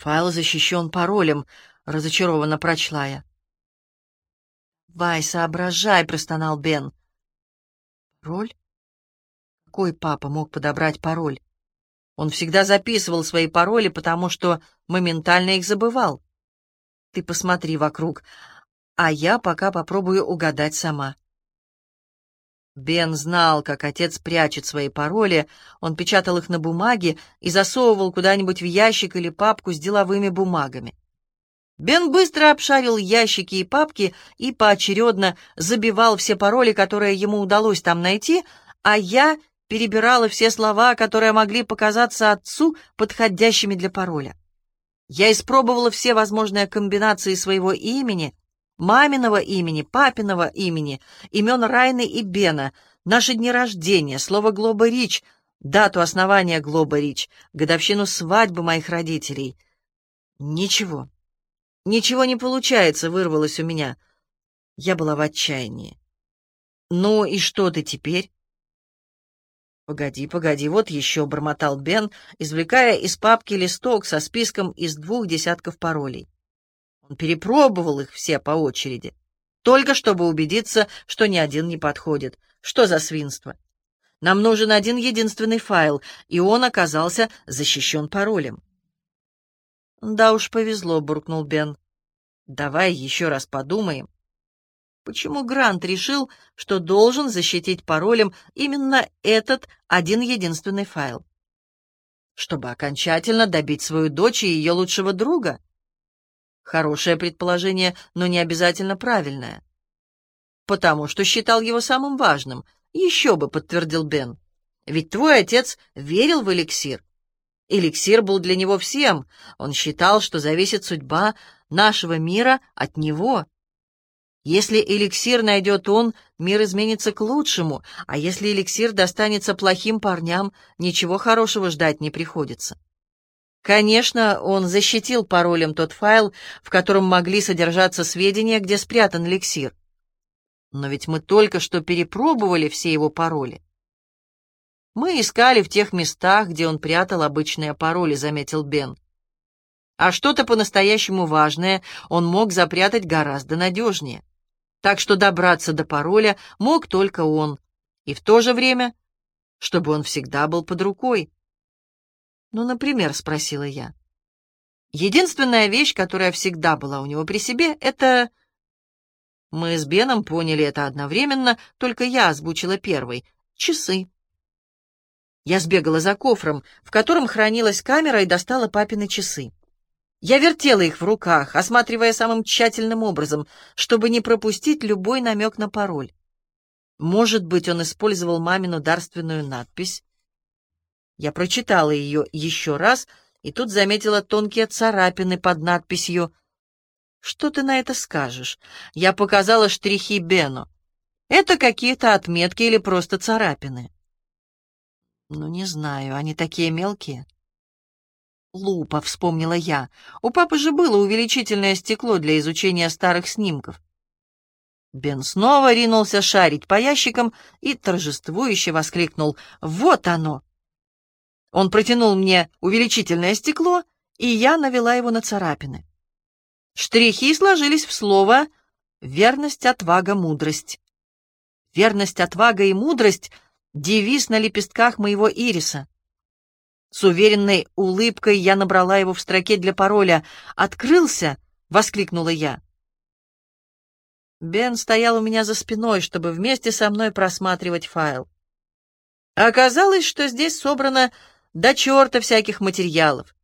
Файл защищен паролем, разочарованно прочла я. «Вай, соображай!» — простонал Бен. «Пароль? Какой папа мог подобрать пароль? Он всегда записывал свои пароли, потому что моментально их забывал. Ты посмотри вокруг, а я пока попробую угадать сама». Бен знал, как отец прячет свои пароли, он печатал их на бумаге и засовывал куда-нибудь в ящик или папку с деловыми бумагами. Бен быстро обшарил ящики и папки и поочередно забивал все пароли, которые ему удалось там найти, а я перебирала все слова, которые могли показаться отцу подходящими для пароля. Я испробовала все возможные комбинации своего имени, маминого имени, папиного имени, имен Райны и Бена, наши дни рождения, слово «Глоба Рич», дату основания Глоба Рич, годовщину свадьбы моих родителей. Ничего. Ничего не получается, вырвалось у меня. Я была в отчаянии. «Ну и что ты теперь?» «Погоди, погоди, вот еще», — бормотал Бен, извлекая из папки листок со списком из двух десятков паролей. Он перепробовал их все по очереди, только чтобы убедиться, что ни один не подходит. Что за свинство? Нам нужен один единственный файл, и он оказался защищен паролем. «Да уж повезло», — буркнул Бен. «Давай еще раз подумаем. Почему Грант решил, что должен защитить паролем именно этот один единственный файл? Чтобы окончательно добить свою дочь и ее лучшего друга?» Хорошее предположение, но не обязательно правильное. Потому что считал его самым важным. Еще бы, подтвердил Бен. Ведь твой отец верил в эликсир. Эликсир был для него всем. Он считал, что зависит судьба нашего мира от него. Если эликсир найдет он, мир изменится к лучшему, а если эликсир достанется плохим парням, ничего хорошего ждать не приходится. Конечно, он защитил паролем тот файл, в котором могли содержаться сведения, где спрятан эликсир. Но ведь мы только что перепробовали все его пароли. Мы искали в тех местах, где он прятал обычные пароли, заметил Бен. А что-то по-настоящему важное он мог запрятать гораздо надежнее. Так что добраться до пароля мог только он, и в то же время, чтобы он всегда был под рукой. «Ну, например?» — спросила я. «Единственная вещь, которая всегда была у него при себе, — это...» Мы с Беном поняли это одновременно, только я озвучила первый — часы. Я сбегала за кофром, в котором хранилась камера, и достала папины часы. Я вертела их в руках, осматривая самым тщательным образом, чтобы не пропустить любой намек на пароль. Может быть, он использовал мамину дарственную надпись, я прочитала ее еще раз и тут заметила тонкие царапины под надписью «Что ты на это скажешь?» Я показала штрихи Бену. «Это какие-то отметки или просто царапины?» «Ну, не знаю, они такие мелкие». «Лупа», — вспомнила я. «У папы же было увеличительное стекло для изучения старых снимков». Бен снова ринулся шарить по ящикам и торжествующе воскликнул «Вот оно!» Он протянул мне увеличительное стекло, и я навела его на царапины. Штрихи сложились в слово «верность, отвага, мудрость». «Верность, отвага и мудрость» — девиз на лепестках моего ириса. С уверенной улыбкой я набрала его в строке для пароля. «Открылся!» — воскликнула я. Бен стоял у меня за спиной, чтобы вместе со мной просматривать файл. Оказалось, что здесь собрано до черта всяких материалов.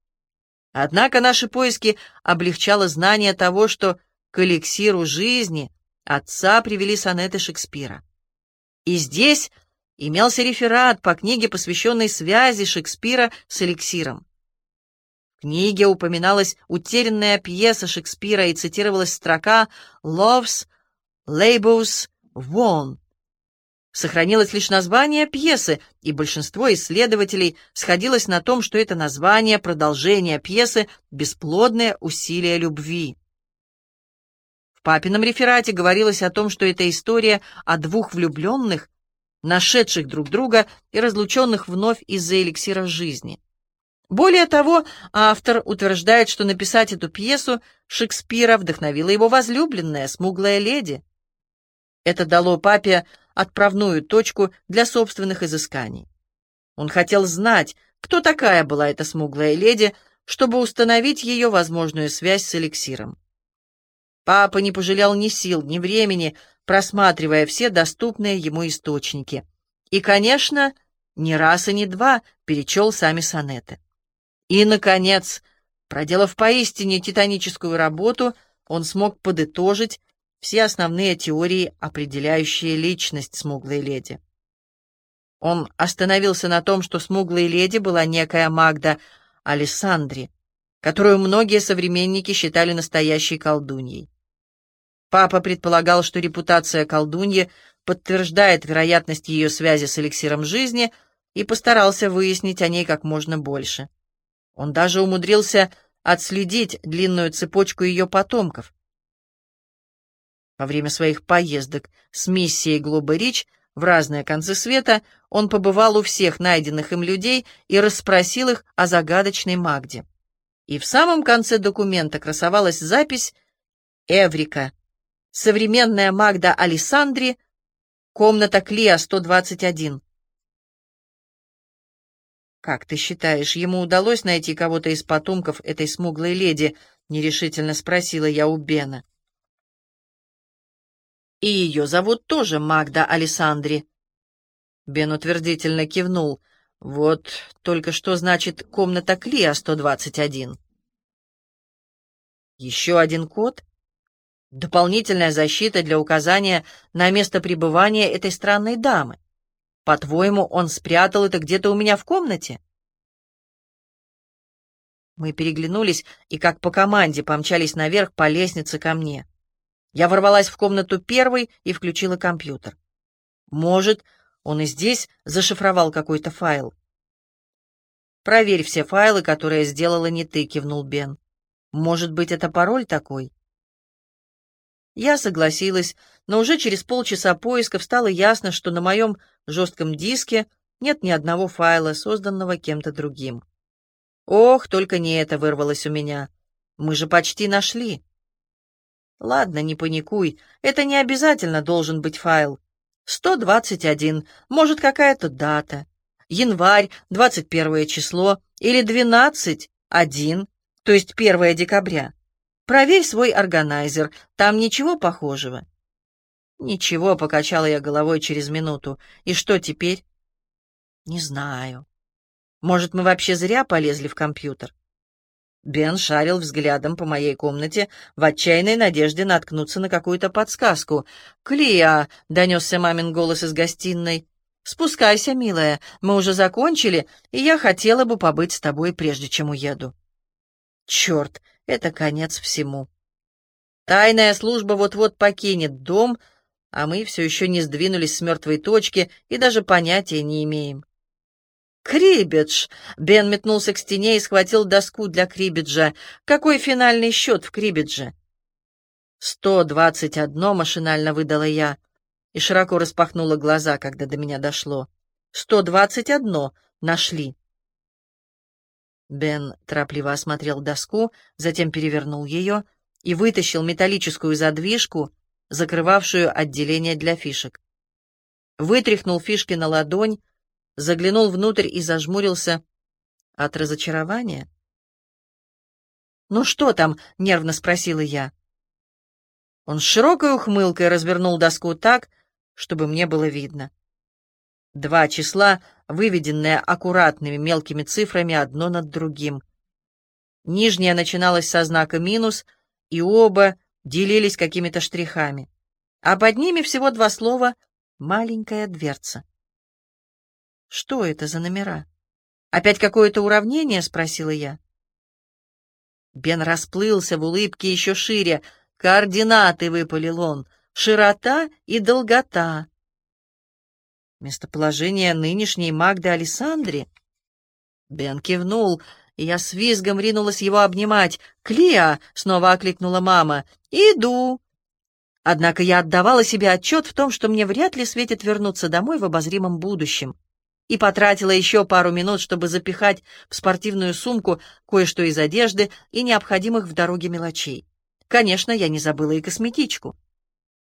Однако наши поиски облегчало знание того, что к эликсиру жизни отца привели сонеты Шекспира. И здесь имелся реферат по книге, посвященной связи Шекспира с эликсиром. В книге упоминалась утерянная пьеса Шекспира и цитировалась строка «Love's labels won», Сохранилось лишь название пьесы, и большинство исследователей сходилось на том, что это название продолжение пьесы «Бесплодное усилие любви». В папином реферате говорилось о том, что это история о двух влюбленных, нашедших друг друга и разлученных вновь из-за эликсира жизни. Более того, автор утверждает, что написать эту пьесу Шекспира вдохновила его возлюбленная, смуглая леди. Это дало папе отправную точку для собственных изысканий. Он хотел знать, кто такая была эта смуглая леди, чтобы установить ее возможную связь с эликсиром. Папа не пожалел ни сил, ни времени, просматривая все доступные ему источники. И, конечно, ни раз и ни два перечел сами сонеты. И, наконец, проделав поистине титаническую работу, он смог подытожить все основные теории, определяющие личность смуглой леди. Он остановился на том, что смуглой леди была некая Магда Алессандри, которую многие современники считали настоящей колдуньей. Папа предполагал, что репутация колдуньи подтверждает вероятность ее связи с эликсиром жизни и постарался выяснить о ней как можно больше. Он даже умудрился отследить длинную цепочку ее потомков. Во время своих поездок с миссией Глоба Рич в разные концы света он побывал у всех найденных им людей и расспросил их о загадочной Магде. И в самом конце документа красовалась запись «Эврика. Современная Магда Алисандри. Комната Клиа 121». «Как ты считаешь, ему удалось найти кого-то из потомков этой смуглой леди?» — нерешительно спросила я у Бена. «И ее зовут тоже Магда Алисандри». Бен утвердительно кивнул. «Вот только что значит комната Клиа 121». «Еще один код?» «Дополнительная защита для указания на место пребывания этой странной дамы. По-твоему, он спрятал это где-то у меня в комнате?» Мы переглянулись и, как по команде, помчались наверх по лестнице ко мне. Я ворвалась в комнату первой и включила компьютер. Может, он и здесь зашифровал какой-то файл. «Проверь все файлы, которые сделала не ты», — кивнул Бен. «Может быть, это пароль такой?» Я согласилась, но уже через полчаса поисков стало ясно, что на моем жестком диске нет ни одного файла, созданного кем-то другим. Ох, только не это вырвалось у меня. Мы же почти нашли. Ладно, не паникуй, это не обязательно должен быть файл. 121, может, какая-то дата. Январь, 21 число, или 12, 1, то есть 1 декабря. Проверь свой органайзер, там ничего похожего. Ничего, покачала я головой через минуту. И что теперь? Не знаю. Может, мы вообще зря полезли в компьютер? Бен шарил взглядом по моей комнате в отчаянной надежде наткнуться на какую-то подсказку. «Клия!» — донесся мамин голос из гостиной. «Спускайся, милая, мы уже закончили, и я хотела бы побыть с тобой, прежде чем уеду». «Черт, это конец всему!» Тайная служба вот-вот покинет дом, а мы все еще не сдвинулись с мертвой точки и даже понятия не имеем. «Крибидж!» — Бен метнулся к стене и схватил доску для крибиджа. «Какой финальный счет в крибидже?» «Сто двадцать одно», — машинально выдала я, и широко распахнула глаза, когда до меня дошло. «Сто двадцать одно! Нашли!» Бен торопливо осмотрел доску, затем перевернул ее и вытащил металлическую задвижку, закрывавшую отделение для фишек. Вытряхнул фишки на ладонь, заглянул внутрь и зажмурился от разочарования. «Ну что там?» — нервно спросила я. Он с широкой ухмылкой развернул доску так, чтобы мне было видно. Два числа, выведенные аккуратными мелкими цифрами одно над другим. Нижняя начиналась со знака минус, и оба делились какими-то штрихами. А под ними всего два слова «маленькая дверца». Что это за номера? Опять какое-то уравнение? спросила я. Бен расплылся в улыбке еще шире. Координаты выпалил он. Широта и долгота. Местоположение нынешней Магды Александре. Бен кивнул, и я с визгом ринулась его обнимать. «Клеа!» — снова окликнула мама. «Иду!» Однако я отдавала себе отчет в том, что мне вряд ли светит вернуться домой в обозримом будущем. И потратила еще пару минут, чтобы запихать в спортивную сумку кое-что из одежды и необходимых в дороге мелочей. Конечно, я не забыла и косметичку.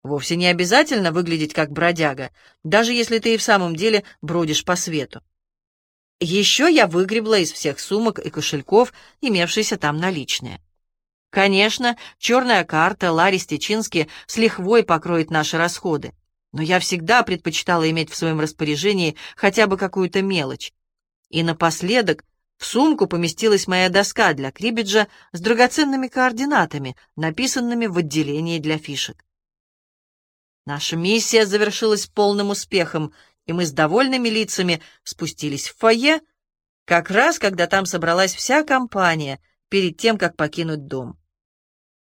Вовсе не обязательно выглядеть как бродяга, даже если ты и в самом деле бродишь по свету. Еще я выгребла из всех сумок и кошельков, имевшиеся там наличные. Конечно, черная карта Ларри Стечински с лихвой покроет наши расходы, но я всегда предпочитала иметь в своем распоряжении хотя бы какую-то мелочь. И напоследок в сумку поместилась моя доска для крибиджа с драгоценными координатами, написанными в отделении для фишек. Наша миссия завершилась полным успехом, и мы с довольными лицами спустились в фойе, как раз когда там собралась вся компания перед тем, как покинуть дом.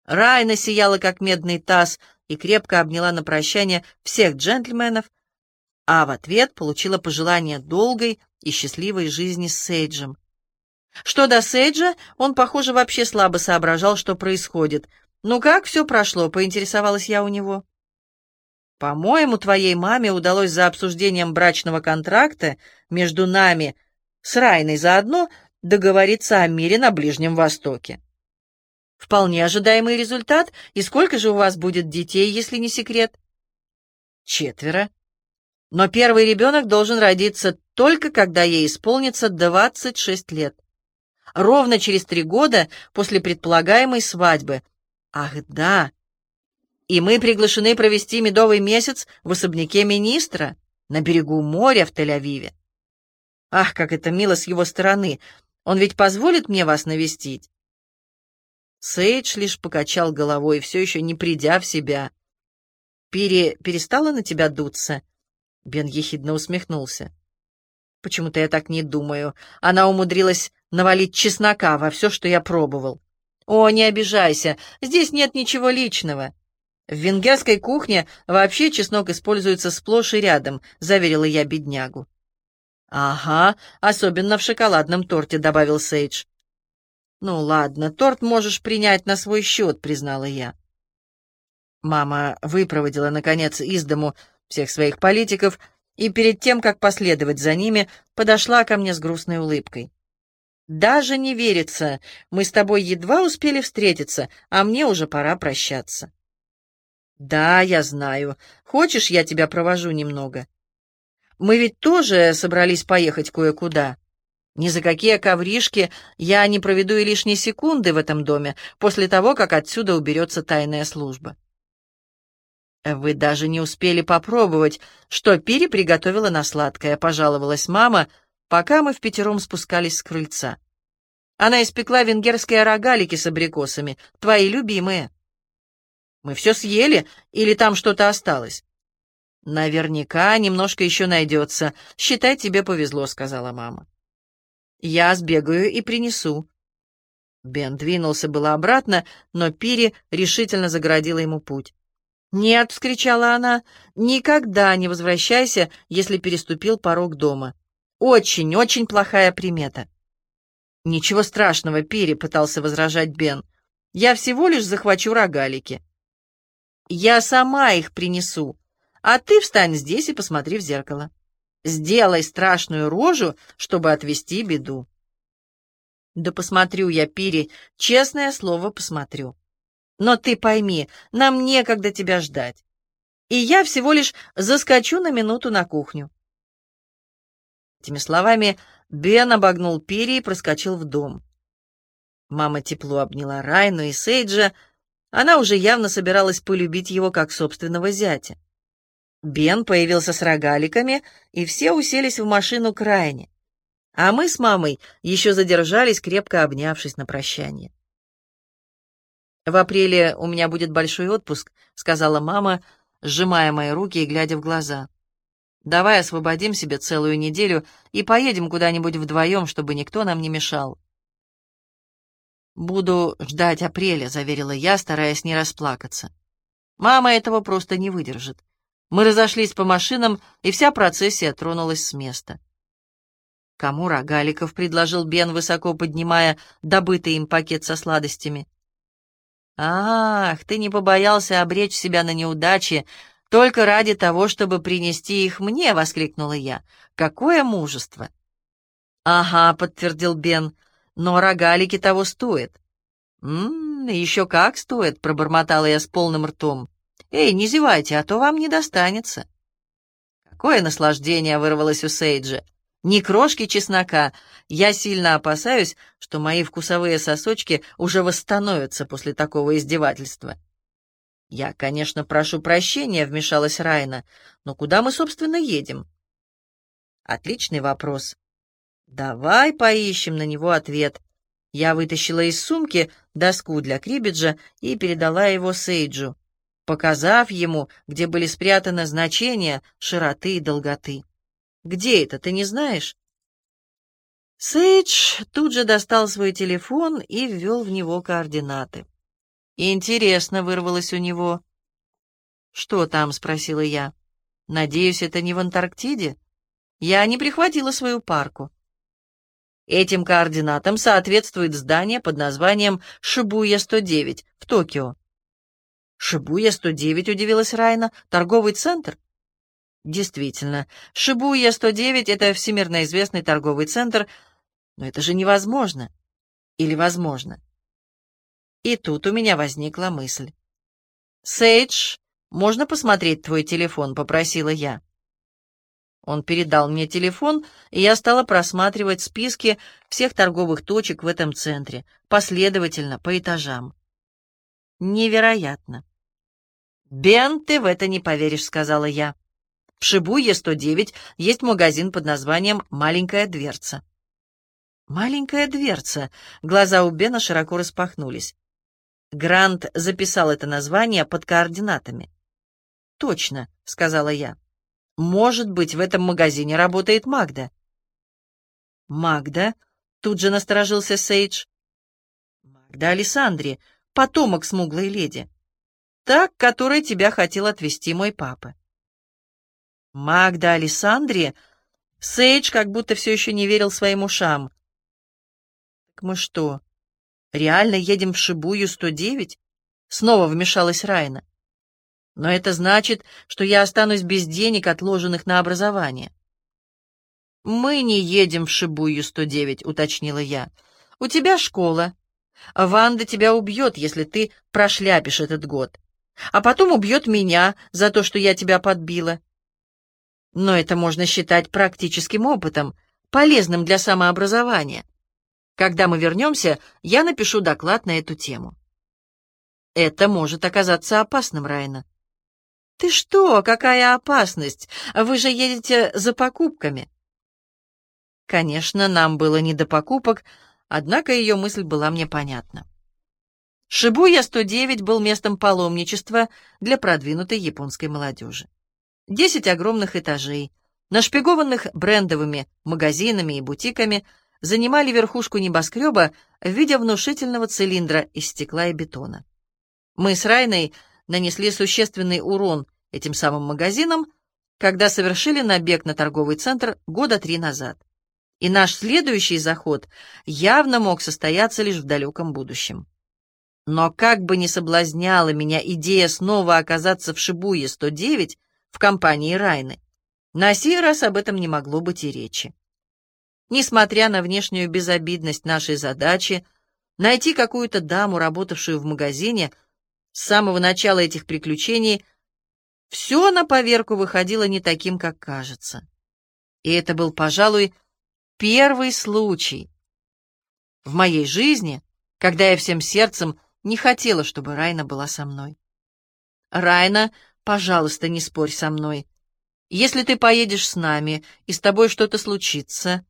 Райна сияла, как медный таз, и крепко обняла на прощание всех джентльменов, а в ответ получила пожелание долгой и счастливой жизни с Сейджем. Что до Сейджа, он, похоже, вообще слабо соображал, что происходит. «Ну как все прошло?» — поинтересовалась я у него. «По-моему, твоей маме удалось за обсуждением брачного контракта между нами с Райной заодно договориться о мире на Ближнем Востоке». «Вполне ожидаемый результат. И сколько же у вас будет детей, если не секрет?» «Четверо. Но первый ребенок должен родиться только когда ей исполнится 26 лет ровно через три года после предполагаемой свадьбы. Ах, да! И мы приглашены провести медовый месяц в особняке министра на берегу моря в Тель-Авиве. Ах, как это мило с его стороны! Он ведь позволит мне вас навестить? Сейдж лишь покачал головой, все еще не придя в себя. «Пири перестала на тебя дуться?» Бен ехидно усмехнулся. «Почему-то я так не думаю. Она умудрилась навалить чеснока во все, что я пробовал. О, не обижайся, здесь нет ничего личного. В венгерской кухне вообще чеснок используется сплошь и рядом, заверила я беднягу. Ага, особенно в шоколадном торте, добавил Сейдж. Ну ладно, торт можешь принять на свой счет, признала я. Мама выпроводила, наконец, из дому всех своих политиков и перед тем, как последовать за ними, подошла ко мне с грустной улыбкой. Даже не верится. Мы с тобой едва успели встретиться, а мне уже пора прощаться. Да, я знаю. Хочешь, я тебя провожу немного? Мы ведь тоже собрались поехать кое-куда. Ни за какие ковришки я не проведу и лишней секунды в этом доме после того, как отсюда уберется тайная служба. Вы даже не успели попробовать, что Пири приготовила на сладкое, пожаловалась мама, — пока мы в пятером спускались с крыльца. Она испекла венгерские рогалики с абрикосами, твои любимые. Мы все съели, или там что-то осталось? Наверняка немножко еще найдется. Считай, тебе повезло, сказала мама. Я сбегаю и принесу. Бен двинулся было обратно, но Пири решительно загородила ему путь. «Нет!» — вскричала она. «Никогда не возвращайся, если переступил порог дома. Очень-очень плохая примета. «Ничего страшного, Пири», — пытался возражать Бен. «Я всего лишь захвачу рогалики». «Я сама их принесу, а ты встань здесь и посмотри в зеркало. Сделай страшную рожу, чтобы отвести беду». «Да посмотрю я, Пири, честное слово, посмотрю. Но ты пойми, нам некогда тебя ждать. И я всего лишь заскочу на минуту на кухню. Этими словами Бен обогнул перья и проскочил в дом. Мама тепло обняла Райну и Сейджа. Она уже явно собиралась полюбить его как собственного зятя. Бен появился с рогаликами, и все уселись в машину к Райне. А мы с мамой еще задержались, крепко обнявшись на прощание. «В апреле у меня будет большой отпуск», — сказала мама, сжимая мои руки и глядя в глаза. Давай освободим себе целую неделю и поедем куда-нибудь вдвоем, чтобы никто нам не мешал. «Буду ждать апреля», — заверила я, стараясь не расплакаться. «Мама этого просто не выдержит». Мы разошлись по машинам, и вся процессия тронулась с места. «Кому рогаликов?» — предложил Бен, высоко поднимая добытый им пакет со сладостями. «Ах, ты не побоялся обречь себя на неудачи Только ради того, чтобы принести их мне!» — воскликнула я. «Какое мужество!» «Ага», — подтвердил Бен, — «но рогалики того стоят». «М-м, еще как стоит», — пробормотала я с полным ртом. «Эй, не зевайте, а то вам не достанется». Какое наслаждение вырвалось у Сейджа. Ни крошки чеснока. Я сильно опасаюсь, что мои вкусовые сосочки уже восстановятся после такого издевательства. «Я, конечно, прошу прощения», — вмешалась Райна, — «но куда мы, собственно, едем?» «Отличный вопрос. Давай поищем на него ответ». Я вытащила из сумки доску для крибиджа и передала его Сейджу, показав ему, где были спрятаны значения широты и долготы. «Где это, ты не знаешь?» Сейдж тут же достал свой телефон и ввел в него координаты. «Интересно», — вырвалось у него. «Что там?» — спросила я. «Надеюсь, это не в Антарктиде? Я не прихватила свою парку». Этим координатам соответствует здание под названием Шибуя-109 в Токио. «Шибуя-109», — удивилась Райна, — «торговый центр?» Действительно, Шибуя-109 — это всемирно известный торговый центр, но это же невозможно. Или возможно? И тут у меня возникла мысль. «Сейдж, можно посмотреть твой телефон?» — попросила я. Он передал мне телефон, и я стала просматривать списки всех торговых точек в этом центре, последовательно, по этажам. Невероятно. «Бен, ты в это не поверишь», — сказала я. В Шибуе-109 есть магазин под названием «Маленькая дверца». «Маленькая дверца». Глаза у Бена широко распахнулись. Грант записал это название под координатами. «Точно», — сказала я. «Может быть, в этом магазине работает Магда». «Магда?» — тут же насторожился Сейдж. «Магда Александри, потомок смуглой леди. Так, которой тебя хотел отвезти мой папа». «Магда Александри?» Сейдж как будто все еще не верил своим ушам. «Так мы что, Реально едем в Шибую 109?» Снова вмешалась Райна. «Но это значит, что я останусь без денег, отложенных на образование». «Мы не едем в Шибую 109», — уточнила я. «У тебя школа. Ванда тебя убьет, если ты прошляпишь этот год. А потом убьет меня за то, что я тебя подбила. Но это можно считать практическим опытом, полезным для самообразования. Когда мы вернемся, я напишу доклад на эту тему. Это может оказаться опасным, Райна. Ты что, какая опасность? Вы же едете за покупками. Конечно, нам было не до покупок, однако ее мысль была мне понятна. Шибуя-109 был местом паломничества для продвинутой японской молодежи. Десять огромных этажей, нашпигованных брендовыми магазинами и бутиками – занимали верхушку небоскреба в виде внушительного цилиндра из стекла и бетона. Мы с Райной нанесли существенный урон этим самым магазинам, когда совершили набег на торговый центр года три назад. И наш следующий заход явно мог состояться лишь в далеком будущем. Но как бы ни соблазняла меня идея снова оказаться в Шибуе 109 в компании Райны, на сей раз об этом не могло быть и речи. Несмотря на внешнюю безобидность нашей задачи, найти какую-то даму, работавшую в магазине, с самого начала этих приключений все на поверку выходило не таким, как кажется. И это был, пожалуй, первый случай в моей жизни, когда я всем сердцем не хотела, чтобы Райна была со мной. «Райна, пожалуйста, не спорь со мной. Если ты поедешь с нами, и с тобой что-то случится,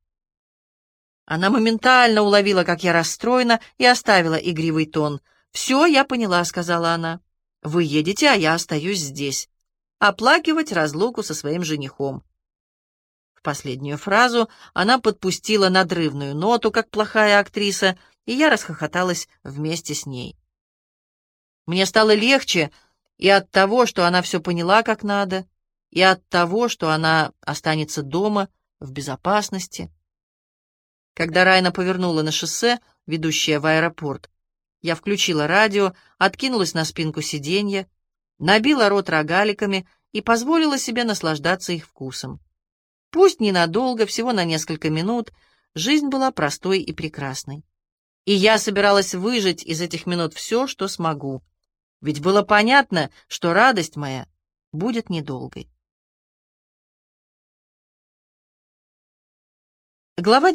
она моментально уловила, как я расстроена, и оставила игривый тон. «Все, я поняла», — сказала она. «Вы едете, а я остаюсь здесь. Оплакивать разлуку со своим женихом». Последнюю фразу она подпустила надрывную ноту, как плохая актриса, и я расхохоталась вместе с ней. Мне стало легче и от того, что она все поняла как надо, и от того, что она останется дома в безопасности. Когда Райна повернула на шоссе, ведущее в аэропорт, я включила радио, откинулась на спинку сиденья, набила рот рогаликами и позволила себе наслаждаться их вкусом. Пусть ненадолго, всего на несколько минут, жизнь была простой и прекрасной. И я собиралась выжить из этих минут все, что смогу. Ведь было понятно, что радость моя будет недолгой. Глава